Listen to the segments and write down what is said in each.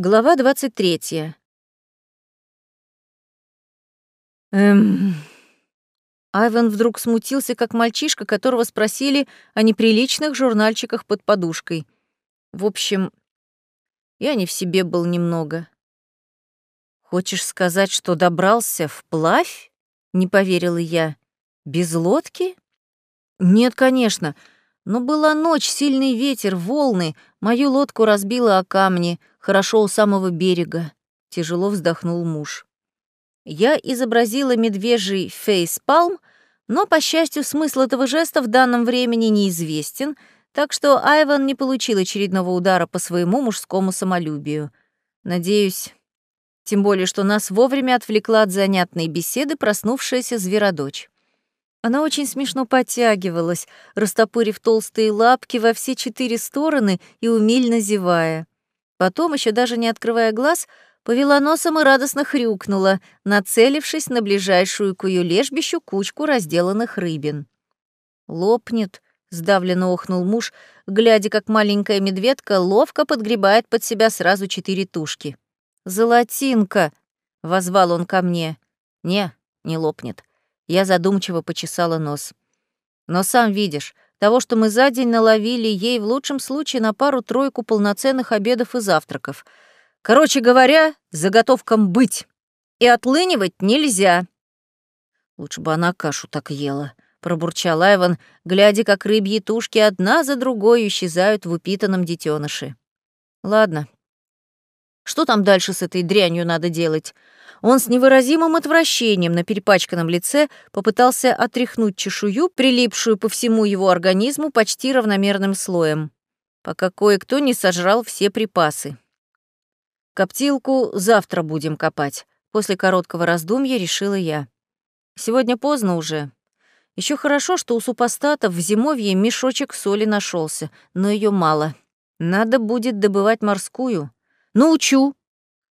Глава 23. Эм... Айвен вдруг смутился, как мальчишка, которого спросили о неприличных журнальчиках под подушкой. В общем, я не в себе был немного. «Хочешь сказать, что добрался вплавь?» — не поверила я. «Без лодки?» «Нет, конечно. Но была ночь, сильный ветер, волны. Мою лодку разбило о камни, хорошо у самого берега. Тяжело вздохнул муж. Я изобразила медвежий фейспалм, но, по счастью, смысл этого жеста в данном времени неизвестен, так что Айван не получил очередного удара по своему мужскому самолюбию. Надеюсь, тем более, что нас вовремя отвлекла от занятной беседы проснувшаяся зверодочь. Она очень смешно подтягивалась, растопырив толстые лапки во все четыре стороны и умильно зевая. Потом, еще даже не открывая глаз, повела носом и радостно хрюкнула, нацелившись на ближайшую к ее лежбищу кучку разделанных рыбин. «Лопнет», — сдавленно охнул муж, глядя, как маленькая медведка ловко подгребает под себя сразу четыре тушки. «Золотинка!» — возвал он ко мне. «Не, не лопнет. Я задумчиво почесала нос. Но сам видишь, того, что мы за день наловили, ей в лучшем случае на пару-тройку полноценных обедов и завтраков. Короче говоря, заготовкам быть. И отлынивать нельзя. Лучше бы она кашу так ела, пробурчал Айван, глядя, как рыбьи тушки одна за другой исчезают в упитанном детеныше. Ладно. Что там дальше с этой дрянью надо делать? Он с невыразимым отвращением на перепачканном лице попытался отряхнуть чешую, прилипшую по всему его организму почти равномерным слоем, пока кое-кто не сожрал все припасы. Коптилку завтра будем копать. После короткого раздумья решила я. Сегодня поздно уже. Еще хорошо, что у супостатов в зимовье мешочек соли нашелся, но ее мало. Надо будет добывать морскую. Научу,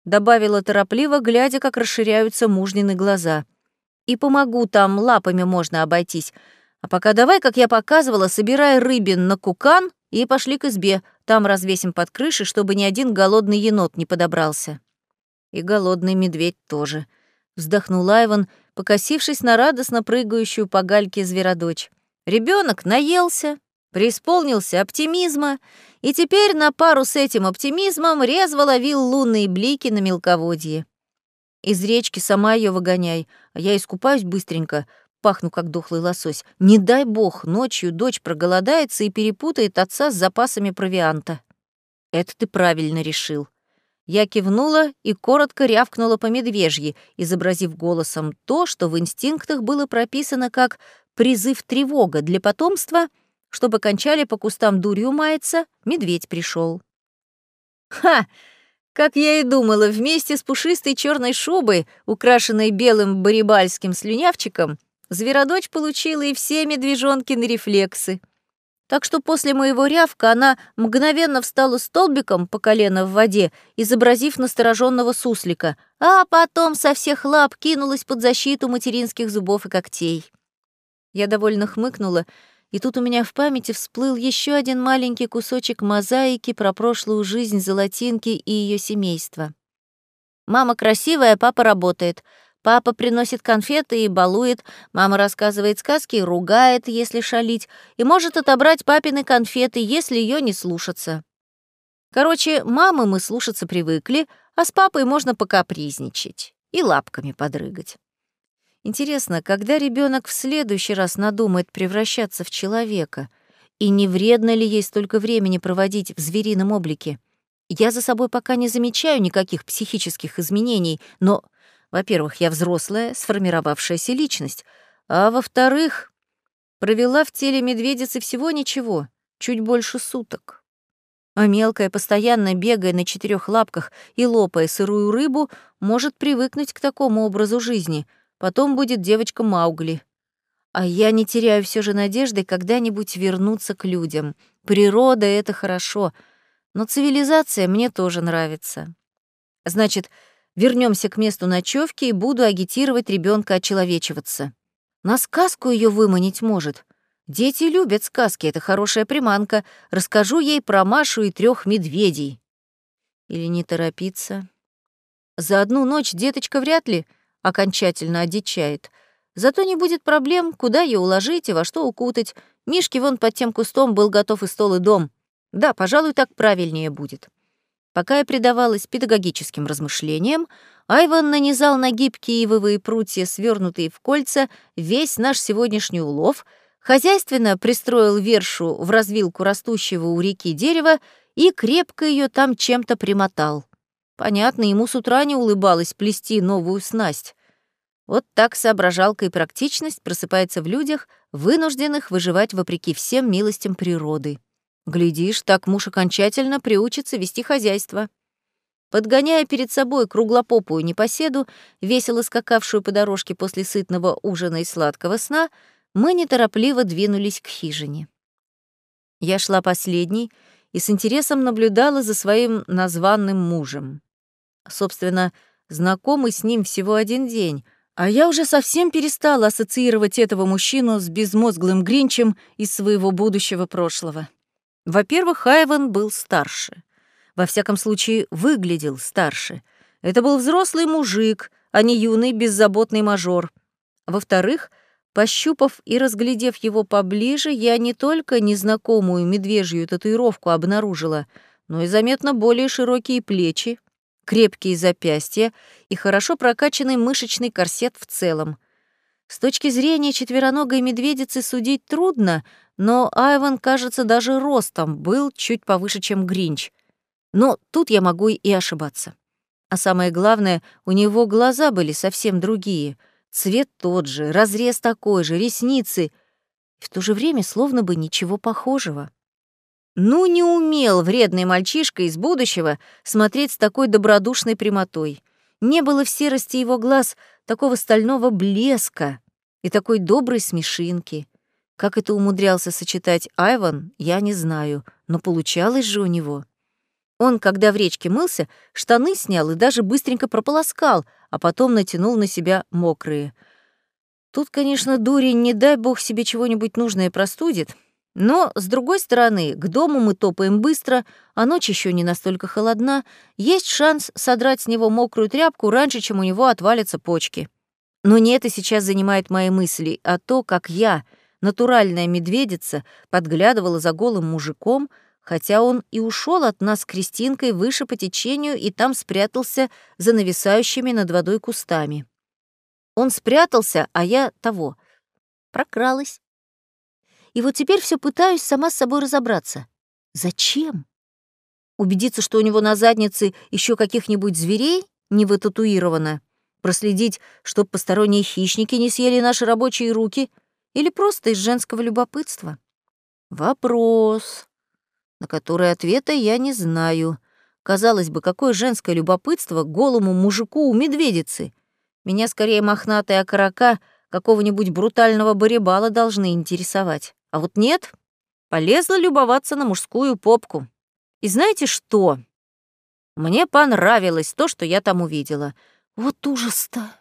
добавила торопливо, глядя, как расширяются мужнины глаза. «И помогу, там лапами можно обойтись. А пока давай, как я показывала, собирай рыбин на кукан и пошли к избе. Там развесим под крышей, чтобы ни один голодный енот не подобрался». «И голодный медведь тоже», — вздохнул Айван, покосившись на радостно прыгающую по гальке зверодочь. Ребенок наелся, преисполнился оптимизма и теперь на пару с этим оптимизмом резво ловил лунные блики на мелководье. Из речки сама ее выгоняй, а я искупаюсь быстренько, пахну как дохлый лосось. Не дай бог, ночью дочь проголодается и перепутает отца с запасами провианта. Это ты правильно решил. Я кивнула и коротко рявкнула по медвежьи, изобразив голосом то, что в инстинктах было прописано как призыв тревога для потомства — чтобы кончали по кустам дурью маяться, медведь пришел. Ха! Как я и думала, вместе с пушистой черной шубой, украшенной белым барибальским слюнявчиком, зверодочь получила и все медвежонкины рефлексы. Так что после моего рявка она мгновенно встала столбиком по колено в воде, изобразив настороженного суслика, а потом со всех лап кинулась под защиту материнских зубов и когтей. Я довольно хмыкнула и тут у меня в памяти всплыл еще один маленький кусочек мозаики про прошлую жизнь Золотинки и ее семейства. Мама красивая, папа работает. Папа приносит конфеты и балует, мама рассказывает сказки и ругает, если шалить, и может отобрать папины конфеты, если ее не слушаться. Короче, мамы мы слушаться привыкли, а с папой можно покапризничать и лапками подрыгать. Интересно, когда ребенок в следующий раз надумает превращаться в человека, и не вредно ли ей столько времени проводить в зверином облике? Я за собой пока не замечаю никаких психических изменений, но, во-первых, я взрослая, сформировавшаяся личность, а во-вторых, провела в теле медведицы всего ничего, чуть больше суток. А мелкая, постоянно бегая на четырех лапках и лопая сырую рыбу, может привыкнуть к такому образу жизни — Потом будет девочка Маугли. А я не теряю все же надежды когда-нибудь вернуться к людям. Природа — это хорошо, но цивилизация мне тоже нравится. Значит, вернемся к месту ночевки и буду агитировать ребенка очеловечиваться. На сказку ее выманить может. Дети любят сказки, это хорошая приманка. Расскажу ей про Машу и трех медведей. Или не торопиться? За одну ночь деточка вряд ли окончательно одичает. Зато не будет проблем, куда ее уложить и во что укутать. Мишки вон под тем кустом был готов и стол, и дом. Да, пожалуй, так правильнее будет. Пока я предавалась педагогическим размышлениям, Айван нанизал на гибкие ивовые прутья, свернутые в кольца, весь наш сегодняшний улов, хозяйственно пристроил вершу в развилку растущего у реки дерева и крепко ее там чем-то примотал. Понятно, ему с утра не улыбалось плести новую снасть. Вот так соображалка и практичность просыпается в людях, вынужденных выживать вопреки всем милостям природы. Глядишь, так муж окончательно приучится вести хозяйство. Подгоняя перед собой круглопопую непоседу, весело скакавшую по дорожке после сытного ужина и сладкого сна, мы неторопливо двинулись к хижине. Я шла последней и с интересом наблюдала за своим названным мужем. Собственно, знакомый с ним всего один день, а я уже совсем перестала ассоциировать этого мужчину с безмозглым Гринчем из своего будущего прошлого. Во-первых, Айван был старше. Во всяком случае, выглядел старше. Это был взрослый мужик, а не юный беззаботный мажор. Во-вторых, пощупав и разглядев его поближе, я не только незнакомую медвежью татуировку обнаружила, но и заметно более широкие плечи, крепкие запястья и хорошо прокачанный мышечный корсет в целом. С точки зрения четвероногой медведицы судить трудно, но Айван, кажется, даже ростом был чуть повыше, чем Гринч. Но тут я могу и ошибаться. А самое главное, у него глаза были совсем другие. Цвет тот же, разрез такой же, ресницы. И в то же время словно бы ничего похожего. Ну, не умел вредный мальчишка из будущего смотреть с такой добродушной прямотой. Не было в серости его глаз такого стального блеска и такой доброй смешинки. Как это умудрялся сочетать Айван, я не знаю, но получалось же у него. Он, когда в речке мылся, штаны снял и даже быстренько прополоскал, а потом натянул на себя мокрые. Тут, конечно, дурень, не дай бог себе чего-нибудь нужное простудит, но, с другой стороны, к дому мы топаем быстро, а ночь еще не настолько холодна, есть шанс содрать с него мокрую тряпку раньше, чем у него отвалятся почки. Но не это сейчас занимает мои мысли, а то, как я, натуральная медведица, подглядывала за голым мужиком, хотя он и ушел от нас с Кристинкой выше по течению и там спрятался за нависающими над водой кустами. Он спрятался, а я того. Прокралась. И вот теперь все пытаюсь сама с собой разобраться. Зачем? Убедиться, что у него на заднице еще каких-нибудь зверей не вытатуировано? Проследить, чтоб посторонние хищники не съели наши рабочие руки? Или просто из женского любопытства? Вопрос на который ответа я не знаю. Казалось бы, какое женское любопытство голому мужику у медведицы. Меня скорее мохнатая окорока какого-нибудь брутального барибала должны интересовать. А вот нет, полезла любоваться на мужскую попку. И знаете что? Мне понравилось то, что я там увидела. Вот ужас-то!